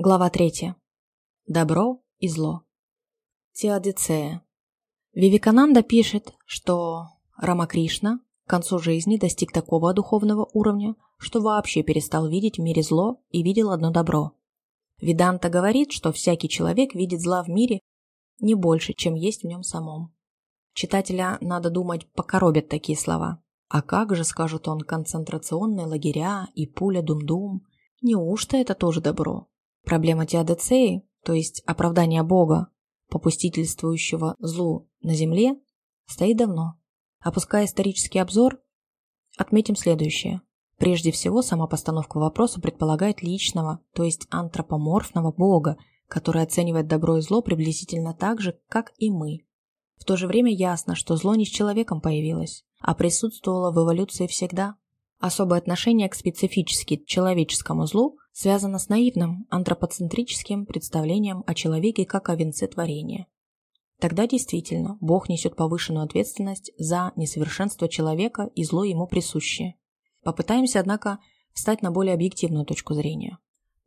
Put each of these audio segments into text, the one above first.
Глава 3. Добро и зло. Теодицея. Вивекананда пишет, что Рамакришна к концу жизни достиг такого духовного уровня, что вообще перестал видеть в мире зло и видел одно добро. Веданта говорит, что всякий человек видит зла в мире не больше, чем есть в нем самом. Читателя, надо думать, покоробят такие слова. А как же, скажут он, концентрационные лагеря и пуля дум-дум? Неужто это тоже добро? Проблема теодицеи, то есть оправдание Бога, попустительствующего злу на земле, стоит давно. Опуская исторический обзор, отметим следующее. Прежде всего, сама постановка вопроса предполагает личного, то есть антропоморфного Бога, который оценивает добро и зло приблизительно так же, как и мы. В то же время ясно, что зло не с человеком появилось, а присутствовало в эволюции всегда. Особое отношение к специфически человеческому злу связано с наивным антропоцентрическим представлением о человеке как о венце творения. Тогда действительно Бог несет повышенную ответственность за несовершенство человека и зло ему присущее. Попытаемся, однако, встать на более объективную точку зрения.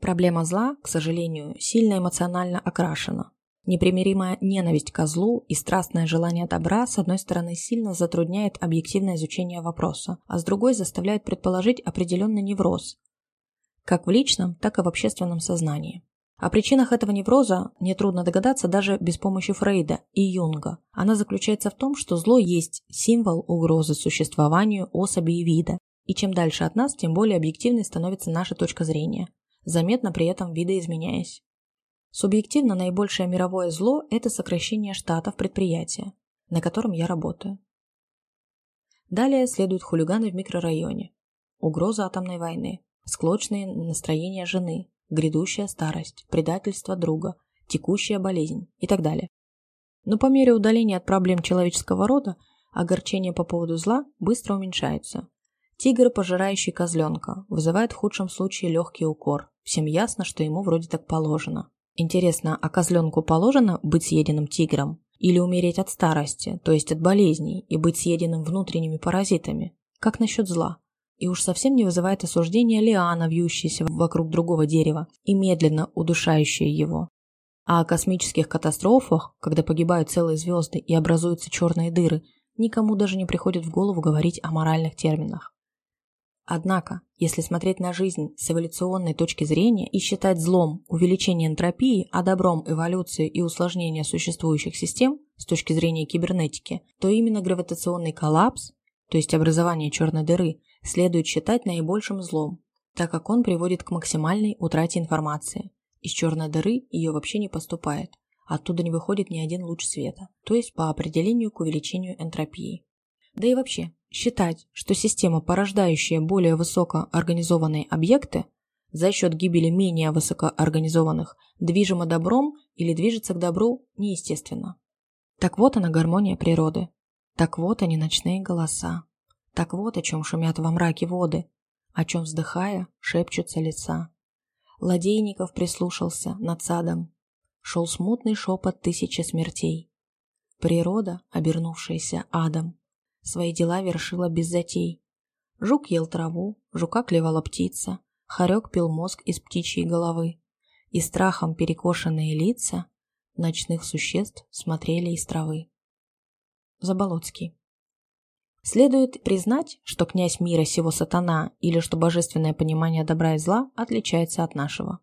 Проблема зла, к сожалению, сильно эмоционально окрашена. Непримиримая ненависть ко злу и страстное желание добра, с одной стороны, сильно затрудняет объективное изучение вопроса, а с другой заставляет предположить определенный невроз, как в личном, так и в общественном сознании. О причинах этого невроза нетрудно догадаться даже без помощи Фрейда и Юнга. Она заключается в том, что зло есть символ угрозы существованию особи и вида, и чем дальше от нас, тем более объективной становится наша точка зрения, заметно при этом видоизменяясь. Субъективно наибольшее мировое зло – это сокращение штатов предприятия, на котором я работаю. Далее следуют хулиганы в микрорайоне, угроза атомной войны, склочные настроения жены, грядущая старость, предательство друга, текущая болезнь и так далее. Но по мере удаления от проблем человеческого рода огорчение по поводу зла быстро уменьшается. Тигр, пожирающий козленка, вызывает в худшем случае легкий укор. Всем ясно, что ему вроде так положено. Интересно, а козленку положено быть съеденным тигром? Или умереть от старости, то есть от болезней, и быть съеденным внутренними паразитами? Как насчет зла? И уж совсем не вызывает осуждения лиана, вьющаяся вокруг другого дерева и медленно удушающая его. А о космических катастрофах, когда погибают целые звезды и образуются черные дыры, никому даже не приходит в голову говорить о моральных терминах. Однако, если смотреть на жизнь с эволюционной точки зрения и считать злом увеличение энтропии, а добром эволюцию и усложнение существующих систем с точки зрения кибернетики, то именно гравитационный коллапс, то есть образование черной дыры, следует считать наибольшим злом, так как он приводит к максимальной утрате информации. Из черной дыры ее вообще не поступает, оттуда не выходит ни один луч света, то есть по определению к увеличению энтропии. Да и вообще, считать, что система, порождающая более высокоорганизованные объекты, за счет гибели менее высокоорганизованных, движима добром или движется к добру, неестественно. Так вот она гармония природы. Так вот они ночные голоса. Так вот о чем шумят во мраке воды, о чем, вздыхая, шепчутся лица. Ладейников прислушался над садом. Шел смутный шепот тысячи смертей. Природа, обернувшаяся адом, свои дела вершила без затей. Жук ел траву, жука клевала птица, хорек пил мозг из птичьей головы. И страхом перекошенные лица ночных существ смотрели из травы. Заболоцкий Следует признать, что князь мира сего сатана или что божественное понимание добра и зла отличается от нашего.